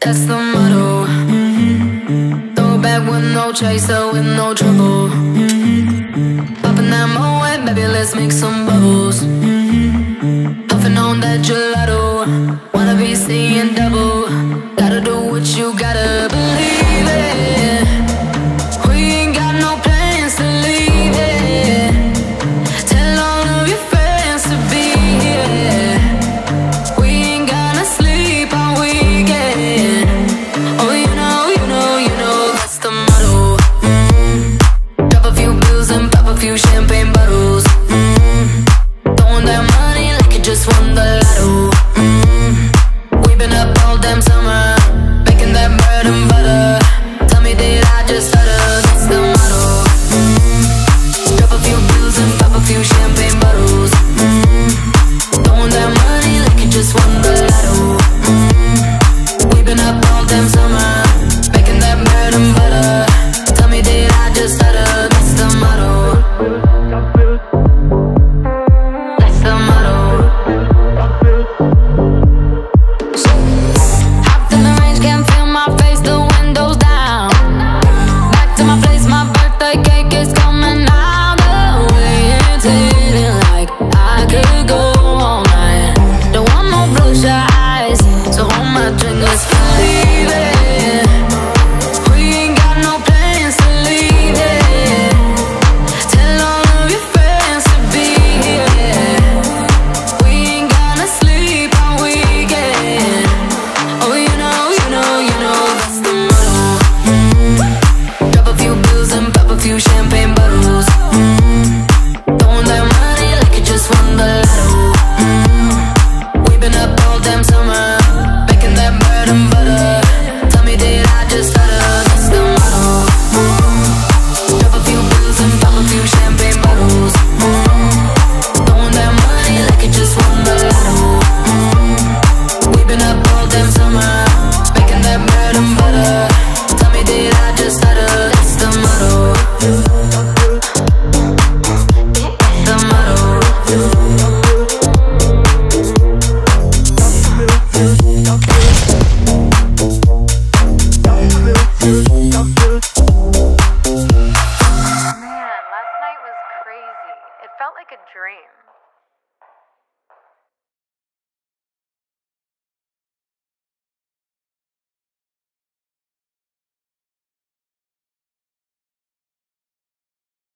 That's the motto. Throw back with no chaser, with no trouble. Popping that moe, baby, let's make some bubbles. Puffing on that gelato, wanna be seeing double. dream.